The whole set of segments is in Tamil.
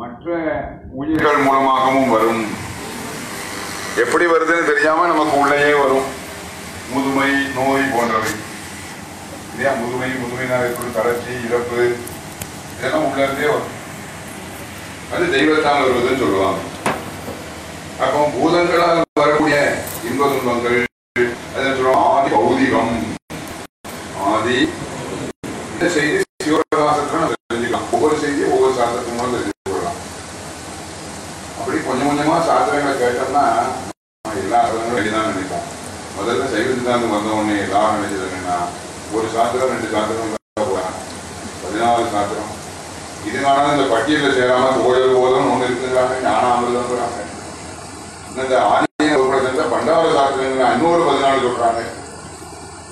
மற்ற உயிர்கள் மூலமாகவும் வரும். எப்படி வருதுன்னு தெரியாம நமக்கு உள்ளேயே வரும். முதுமை நோய் போன்றவை. இல்லையா? முதுமை முதுமையினால் ஏற்படும் தளர்ச்சி இறப்பு இதெல்லாம் உள்ள இருந்தே வரும். அது தெய்வத்தால் வருவதுன்னு சொல்லுவாங்க. அப்போ பூதங்களால் வரக்கூடிய இன்ப துன்பங்கள் ஆதி பௌதிகம். ஆதி செய்தி சிவபிரகாசத்துல நம்ம தெரிஞ்சுக்கலாம் ஒவ்வொரு செய்தியும் ஒவ்வொரு சாஸ்திரத்தின் மூலம் தெரிஞ்சு கொள்ளலாம் அப்படி சாஸ்திரங்களை கேட்டோம்னா எல்லா அர்த்தங்களும் வெளிதான் நினைப்போம். முதல்ல சைவ சித்தாந்தம் வந்த உடனே எல்லாரும் நினைச்சதுன்னா ஒரு சாஸ்திரம் ரெண்டு சாஸ்திரம் தான் பதினாலு சாஸ்திரம். இதனால இந்த பட்டியலில் சேராம கோயில் போதும் ஒன்று இருக்குங்கிறாங்க ஞானாமிருதம்ங்கிறாங்க இன்னும் இந்த ஆன்மீக உபநிஷத்துல பண்டார சாஸ்திரங்கள் இன்னொரு பதினாலு சொல்றாங்க.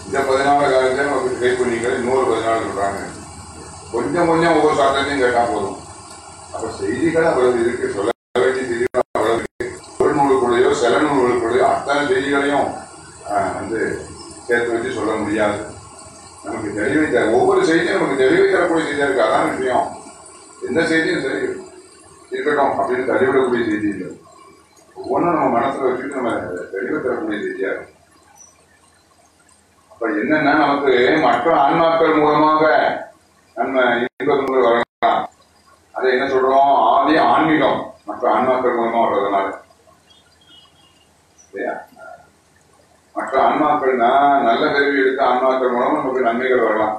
இந்த பதினாலு காலத்துல நமக்கு கைப்பண்ணிகள் இன்னொரு பதினாலு சொல்றாங்க. கொஞ்சம் கொஞ்சம் ஒவ்வொரு சாஸ்திரத்தையும் கேட்டா போதும். அப்போ செய்திகள் அவ்வளவு இருக்கு. சொல்ல வேண்டிய செய்திகள் அவ்வளவு இருக்கு ஒரு நூலுக்குள்ளேயோ சில நூல்களுக்குள்ளேயோ அத்தனை செய்திகளையும் ஆஹ், வந்து சேர்த்து வச்சு சொல்ல முடியாது. நமக்கு தெளிவை தர ஒவ்வொரு செய்தியும் நமக்கு தெளிவை தரக்கூடிய செய்தியாக இருக்குது அதான் விஷயம். எந்த செய்தியும் சரி இருக்கட்டும் அப்படின்னு தள்ளிவிடக்கூடிய செய்தி இல்லை. ஒவ்வொன்றும் நம்ம மனசுல வச்சுட்டு நம்ம தெளிவு தரக்கூடிய செய்தியாக இருக்கும் அப்போ என்னன்னா நமக்கு மற்ற ஆன்மாக்கள் மூலமாக நம்ம இன்பங்கள் வரலாம். அதை என்ன சொல்றோம்? ஆதி ஆன்மீகம் மற்ற ஆன்மாக்கள் மூலமா வர்றதுனால. இல்லையா? மற்ற ஆன்மாக்கள்னா நல்ல பிறவி எடுத்த ஆன்மாக்கள் மூலம் நமக்கு நன்மைகள் வரலாம்.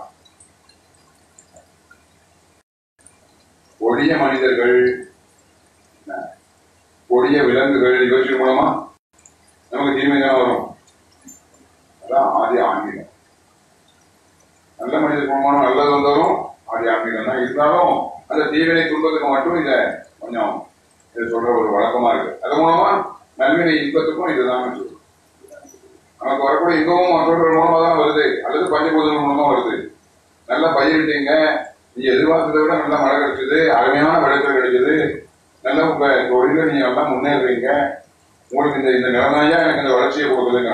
கொடிய மனிதர்கள் கொடிய விலங்குகள் இவற்றின் மூலமா நமக்கு தீமை தான் வரும். அதான் ஆதி ஆன்மீகம். நல்ல மனிதர் மூலமான நல்லது வந்தாலும் ஆதி ஆன்மீகம் தான். இருந்தாலும் அந்த தீவினை துன்பத்துக்கு மட்டும் இத கொஞ்சம் இது சொல்ற ஒரு வழக்கமா இருக்கு. அது மூலமா நன்மையை இன்பத்துக்கும் இதுதான் சொல்றோம் நமக்கு வரக்கூடிய இன்பமும் மற்றவர்கள் மூலமா தான் வருது. அல்லது பஞ்சபூதங்கள் மூலமா வருது. நல்லா பயிரிட்டீங்க நீங்க எதிர்பார்த்ததை விட நல்லா மழை கிடைச்சது அருமையான விளைச்சல் கிடைச்சது நல்ல உங்க தொழில நீங்க நல்லா முன்னேறுறீங்க. உங்களுக்கு இந்த இந்த நிலைமையா எனக்கு இந்த வளர்ச்சியை கொடுக்குதுங்க.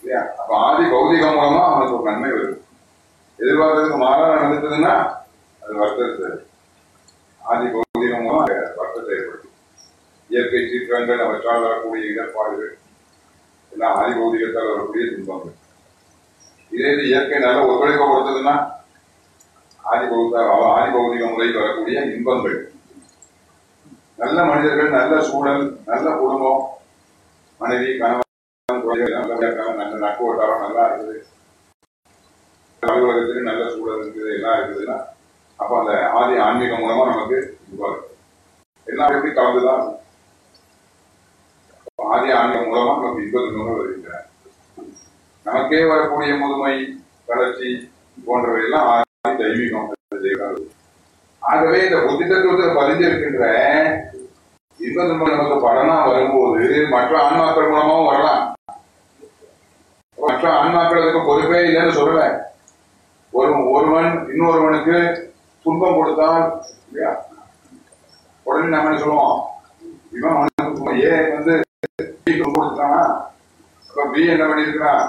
இல்லையா? அப்ப ஆதி பௌதிகம் மூலமா அவனுக்கு ஒரு நன்மை வருது. எதிர்பார்த்ததுக்கு மாறா நடந்துட்டதுன்னா அது வருத்தத்தை ஆதி பௌதிகம் மூலம் வருத்தத்தை ஏற்படுத்தும். இயற்கை சீற்றங்கள் அவற்றால் வரக்கூடிய இடர்பாடுகள் எல்லாம் ஆதி வரக்கூடிய துன்பங்கள் இதே இது இயற்கை நல்ல ஒத்துழைப்பை கொடுத்ததுன்னா ஆதி பௌத்த முறையில் வரக்கூடிய இன்பங்கள். நல்ல மனிதர்கள் நல்ல சூழல் நல்ல குடும்பம் மனைவி கணவன் குழந்தைகள் நல்ல நல்ல நட்பு வட்டாரம் நல்லா இருக்குது. அலுவலகத்திலும் நல்ல சூழல் இருக்குது எல்லாம் இருக்குதுன்னா அப்ப அந்த ஆதி ஆன்மீகம் மூலமா நமக்கு இன்பம் இருக்கு. எல்லாம் எப்படி கலந்துதான் ஆன்மீகம் மூலமா நமக்கு இன்ப துன்பங்கள் வருகின்றன. நமக்கே வரக்கூடிய முதுமை வளர்ச்சி போன்றவை எல்லாம் ஆதி தெய்வீகம் ஆகவே இந்த புத்தி தத்துவத்தில் பதிஞ்சிருக்கின்ற இன்ப துன்பம் நமக்கு படனா வரும்போது மற்ற ஆன்மாக்கள் மூலமாவும் வரலாம். மற்ற ஆன்மாக்கள் அதுக்கு பொறுப்பே இல்லைன்னு சொல்லல. ஒரு ஒருவன் இன்னொருவனுக்கு துன்பம் கொடுத்தால் இல்லையா? உடனே நம்ம என்ன சொல்லுவோம்? இவன் ஏன் வந்து B துன்பம் பி என்ன பண்ணிருக்கிறான்